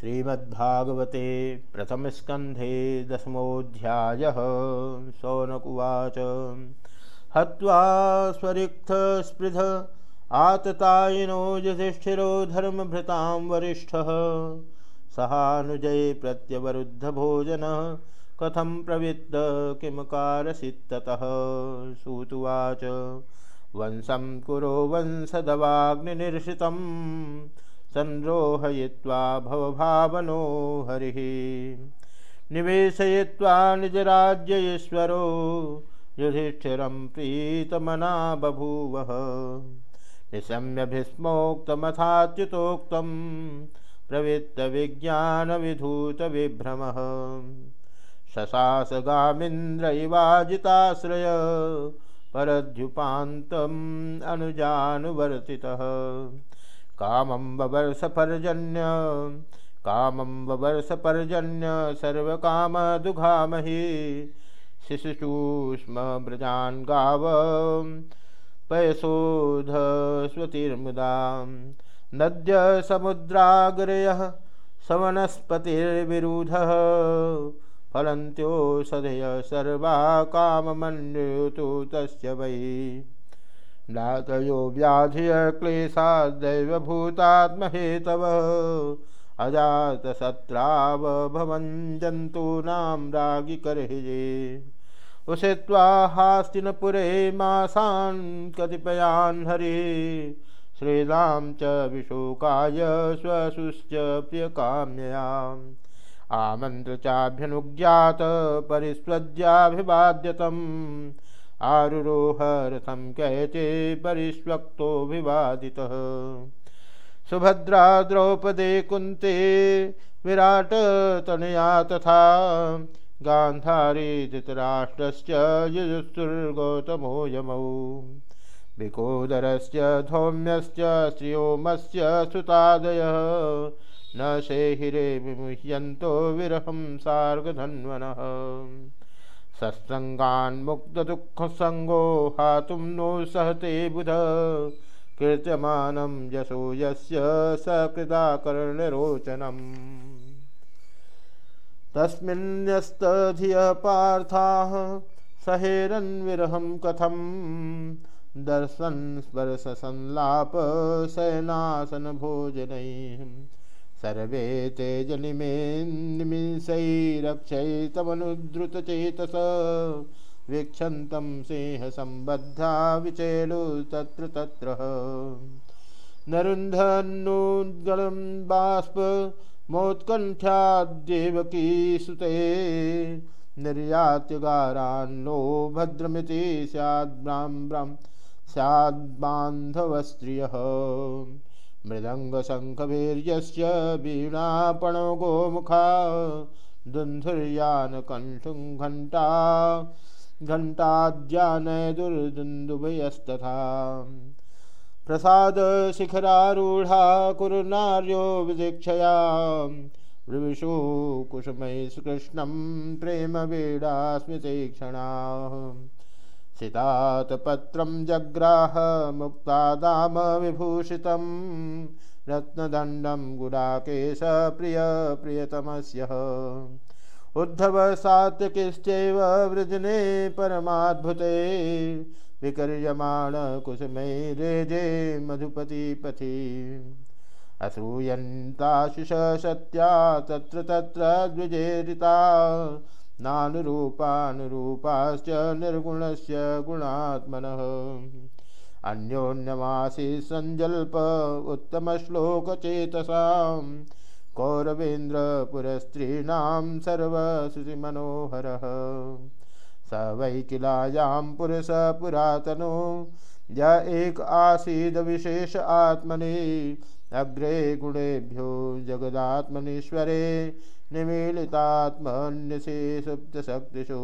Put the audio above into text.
श्रीमद्भागवते प्रथमस्कन्धे दशमोऽध्यायः सौनकुवाच। हत्वा स्वरिक्थस्पृध आततायिनो युधिष्ठिरो धर्मभृतां वरिष्ठः। सहानुजये प्रत्यवरुद्धभोजनः, कथं प्रवृत्त, किं कारसित्ततः? सूतुवाच। वंशं कुरो वंशदवाग्निनिर्षितम्। संरोहयित्वा भवभावनो हरिः। निवेशयित्वा निजराज्यईश्वरो युधिष्ठिरं प्रीतमना बभूवः। निशम्य भीष्मोक्तमथाच्युतोक्तं प्रवृत्तविज्ञानविधूतविभ्रमः। शशासगामिन्द्र इवाजिताश्रय, परद्युपान्तम् अनुजानुवर्तितः। कामं ववर्षपर्जन्य कामं ववर्षपर्जन्य सर्वकामदुघामहि। शिशुचूष्म व्रजान् गाव पयसोध स्वतिर्मुदा नद्य समुद्राग्रयः सवनस्पतिर्विरुधः फलन्त्यो सदय सर्वा काममन्युतु तस्य वै। नातयो व्याधिय क्लेशादैवभूतात्महेतव अजातशत्राव भवन् जन्तूनां रागिकर्हिजे उषित्वा हास्तिनपुरे मासान् कतिपयान् हरिः। श्रीरां च विशोकाय स्वसुश्च प्रियकाम्ययाम्। आमन्त्र चाभ्यनुज्ञात परिस्वज्याभिवाद्यतम् आरुरोहरथं कैचे परिष्वक्तोऽभिवादितः। सुभद्रा द्रौपदे कुन्ते विराटतनया तथा गान्धारी धृतराष्ट्रश्च युजुस्तुर्गौतमो यमौ विकोदरस्य धौम्यश्च श्रियोमस्य सुतादयः। न शेहिरे विमुह्यन्तो विरहं सार्गधन्वनः। सत्सङ्गान्मुक्तदुःखसङ्गो हातुं नो सहते बुध। कीर्त्यमानं यशो यस्य सकृदाकर्णरोचनम् तस्मिन्यस्तधियः पार्थाः सहेरन्विरहं कथं दर्शन् स्पर्शसंलापशयनासनभोजनैः सर्वे तेज ते जनिमेन्निमिषैरक्षैतमनुद्रुतचेतस वीक्षन्तं सिंहसम्बद्धा विचेलु तत्र तत्र। नरुन्धन्नुद्गलं बाष्प सुते। निर्यात्यगारान्नो भद्रमिति स्याद्ब्राह्म स्याद्बान्धवस्त्रियः। मृदङ्गशङ्खवीर्यस्य वीणापणो गोमुखा दुन्धुर्यानकण्ठुं घण्टा घण्टाद्यानयदुर्दुन्दुभयस्तथा प्रसादशिखरारूढा कुरुनार्यो विदीक्षया विविशु कुसुमैः कृष्णं प्रेमवीडास्मितीक्षणाः सितातपत्रं जग्राह मुक्तादाम विभूषितं रत्नदण्डं गुडाकेश प्रिय प्रियतमस्यः। उद्धव सात्यकिश्चैव वृजने परमाद्भुते। विकर्यमाण कुसुमैरेजे मधुपतिपथि असूयन्ताशिष सत्या तत्र तत्र द्विजेरिता। नानुरूपानुरूपाश्च निर्गुणस्य गुणात्मनः। अन्योन्यमासि सञ्जल्प उत्तमश्लोकचेतसां कौरवेन्द्रपुरस्त्रीणां सर्वश्रुतिमनोहरः स वै किलायां पुरुषपुरातनो, य एक आसीद्विशेष आत्मनि, अग्रे गुणेभ्यो जगदात्मनीश्वरे निमीलितात्मन्यसे सुप्तशक्तिषु